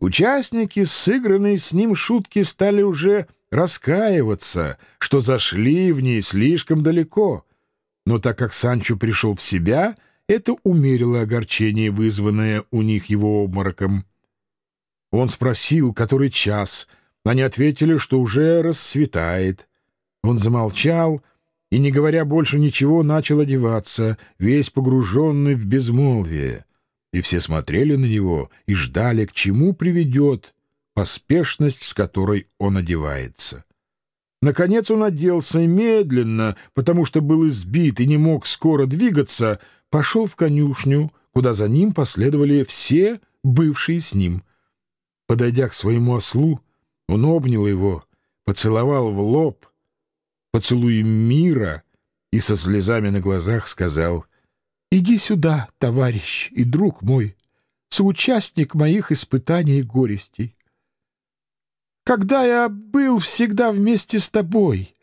Участники, сыгранные с ним шутки, стали уже раскаиваться, что зашли в ней слишком далеко. Но так как Санчо пришел в себя, это умерило огорчение, вызванное у них его обмороком. Он спросил, который час. Они ответили, что уже рассветает. Он замолчал и, не говоря больше ничего, начал одеваться, весь погруженный в безмолвие и все смотрели на него и ждали, к чему приведет поспешность, с которой он одевается. Наконец он оделся медленно, потому что был избит и не мог скоро двигаться, пошел в конюшню, куда за ним последовали все бывшие с ним. Подойдя к своему ослу, он обнял его, поцеловал в лоб, поцелуй мира и со слезами на глазах сказал Иди сюда, товарищ и друг мой, соучастник моих испытаний и горестей. Когда я был всегда вместе с тобой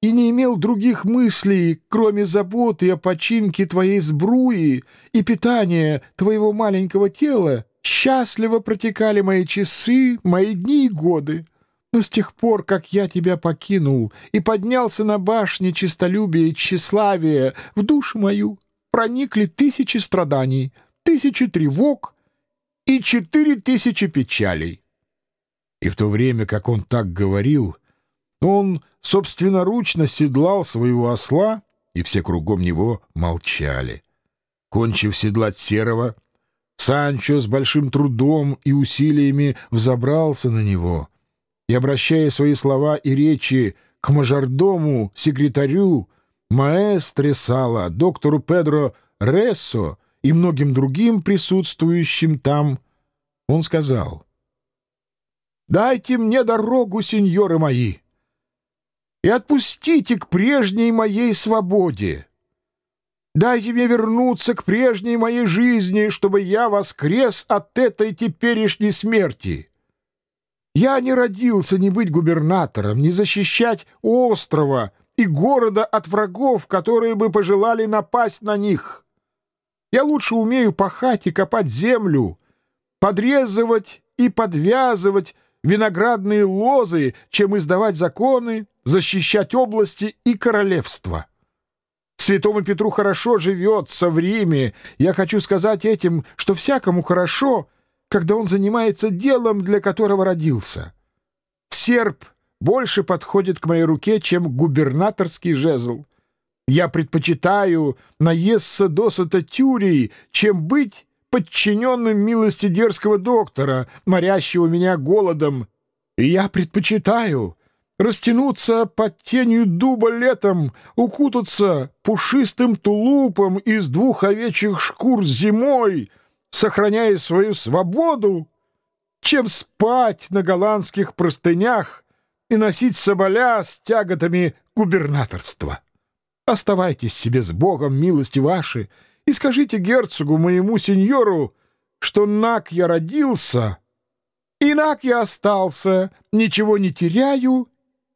и не имел других мыслей, кроме заботы о починке твоей сбруи и питания твоего маленького тела, счастливо протекали мои часы, мои дни и годы. Но с тех пор, как я тебя покинул и поднялся на башне честолюбия и тщеславия в душу мою, проникли тысячи страданий, тысячи тревог и четыре тысячи печалей. И в то время, как он так говорил, он собственноручно седлал своего осла, и все кругом него молчали. Кончив седлать серого, Санчо с большим трудом и усилиями взобрался на него и, обращая свои слова и речи к мажордому, секретарю, маэстре Сала, доктору Педро Рессо и многим другим присутствующим там, он сказал, «Дайте мне дорогу, сеньоры мои, и отпустите к прежней моей свободе. Дайте мне вернуться к прежней моей жизни, чтобы я воскрес от этой теперешней смерти». Я не родился не быть губернатором, не защищать острова, и города от врагов, которые бы пожелали напасть на них. Я лучше умею пахать и копать землю, подрезывать и подвязывать виноградные лозы, чем издавать законы, защищать области и королевства. Святому Петру хорошо живется в Риме. Я хочу сказать этим, что всякому хорошо, когда он занимается делом, для которого родился. Серб больше подходит к моей руке, чем губернаторский жезл. Я предпочитаю наесться досыта тюрей, чем быть подчиненным милости дерзкого доктора, морящего меня голодом. И я предпочитаю растянуться под тенью дуба летом, укутаться пушистым тулупом из двух овечьих шкур зимой, сохраняя свою свободу, чем спать на голландских простынях и носить соболя с тяготами губернаторства. Оставайтесь себе с Богом, милости ваши, и скажите герцогу, моему сеньору, что нак я родился, и нак я остался, ничего не теряю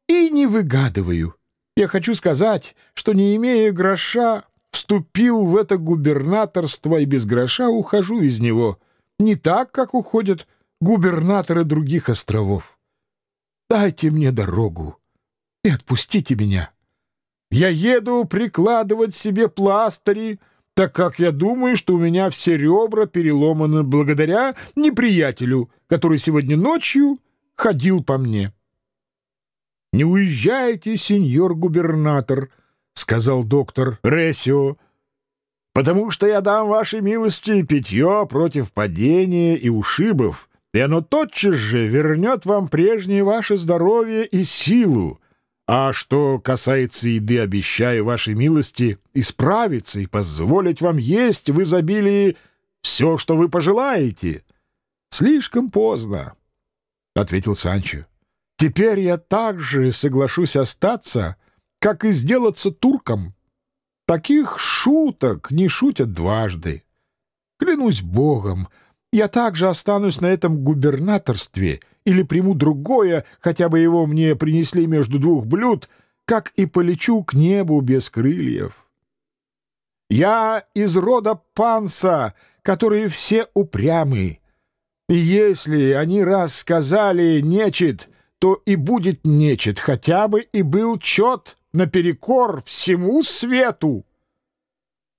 и не выгадываю. Я хочу сказать, что, не имея гроша, вступил в это губернаторство и без гроша ухожу из него, не так, как уходят губернаторы других островов. Дайте мне дорогу и отпустите меня. Я еду прикладывать себе пластыри, так как я думаю, что у меня все ребра переломаны благодаря неприятелю, который сегодня ночью ходил по мне. — Не уезжайте, сеньор губернатор, — сказал доктор Ресио, — потому что я дам вашей милости питье против падения и ушибов, и оно тотчас же вернет вам прежнее ваше здоровье и силу. А что касается еды, обещаю вашей милости исправиться и позволить вам есть в изобилии все, что вы пожелаете. — Слишком поздно, — ответил Санчо. — Теперь я также соглашусь остаться, как и сделаться турком. Таких шуток не шутят дважды. Клянусь богом, — я также останусь на этом губернаторстве или приму другое, хотя бы его мне принесли между двух блюд, как и полечу к небу без крыльев. Я из рода панса, которые все упрямы. И если они раз сказали «нечет», то и будет нечет, хотя бы и был чет наперекор всему свету.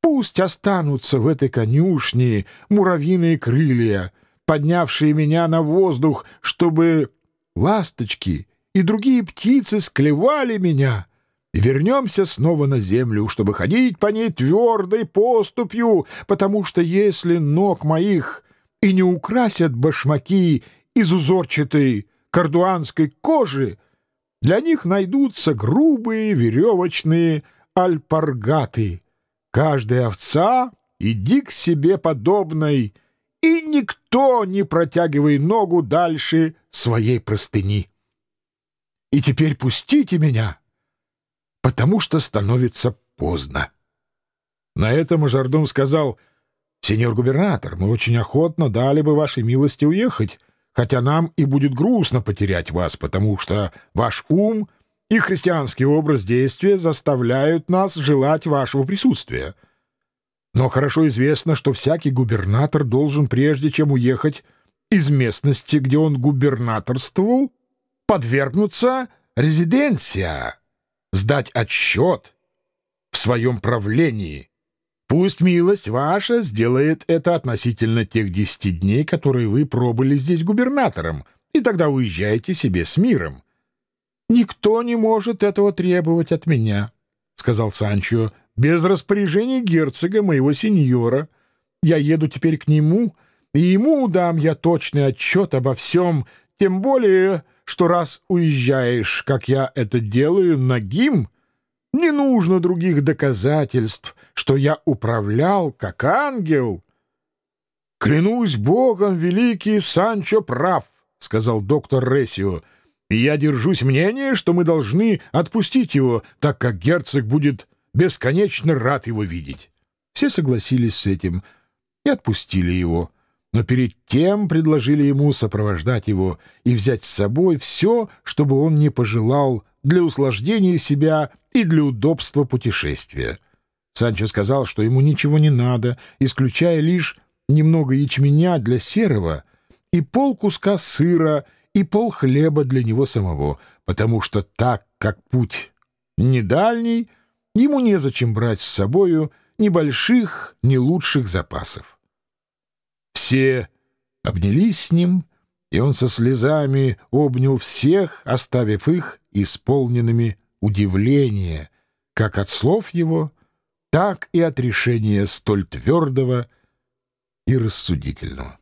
Пусть останутся в этой конюшне муравьиные крылья, поднявшие меня на воздух, чтобы ласточки и другие птицы склевали меня, вернемся снова на землю, чтобы ходить по ней твердой поступью, потому что если ног моих и не украсят башмаки из узорчатой кардуанской кожи, для них найдутся грубые веревочные альпаргаты. Каждая овца иди к себе подобной, и никто не протягивай ногу дальше своей простыни. И теперь пустите меня, потому что становится поздно. На это мажордом сказал, «Сеньор губернатор, мы очень охотно дали бы вашей милости уехать, хотя нам и будет грустно потерять вас, потому что ваш ум и христианский образ действия заставляют нас желать вашего присутствия. Но хорошо известно, что всякий губернатор должен, прежде чем уехать из местности, где он губернаторствовал, подвергнуться резиденция, сдать отчет в своем правлении, Пусть милость ваша сделает это относительно тех десяти дней, которые вы пробыли здесь губернатором, и тогда уезжайте себе с миром. — Никто не может этого требовать от меня, — сказал Санчо, — без распоряжения герцога, моего сеньора. Я еду теперь к нему, и ему дам я точный отчет обо всем, тем более, что раз уезжаешь, как я это делаю, нагим, не нужно других доказательств, что я управлял как ангел. — Клянусь богом, великий Санчо прав, — сказал доктор Ресио, — и я держусь мнения, что мы должны отпустить его, так как герцог будет бесконечно рад его видеть. Все согласились с этим и отпустили его, но перед тем предложили ему сопровождать его и взять с собой все, чтобы он не пожелал для услаждения себя и для удобства путешествия. Санчо сказал, что ему ничего не надо, исключая лишь немного ячменя для серого и пол куска сыра и пол хлеба для него самого, потому что так как путь не дальний, ему незачем брать с собою ни больших, ни лучших запасов. Все обнялись с ним, и он со слезами обнял всех, оставив их исполненными удивления, как от слов его, так и от решения столь твердого и рассудительного.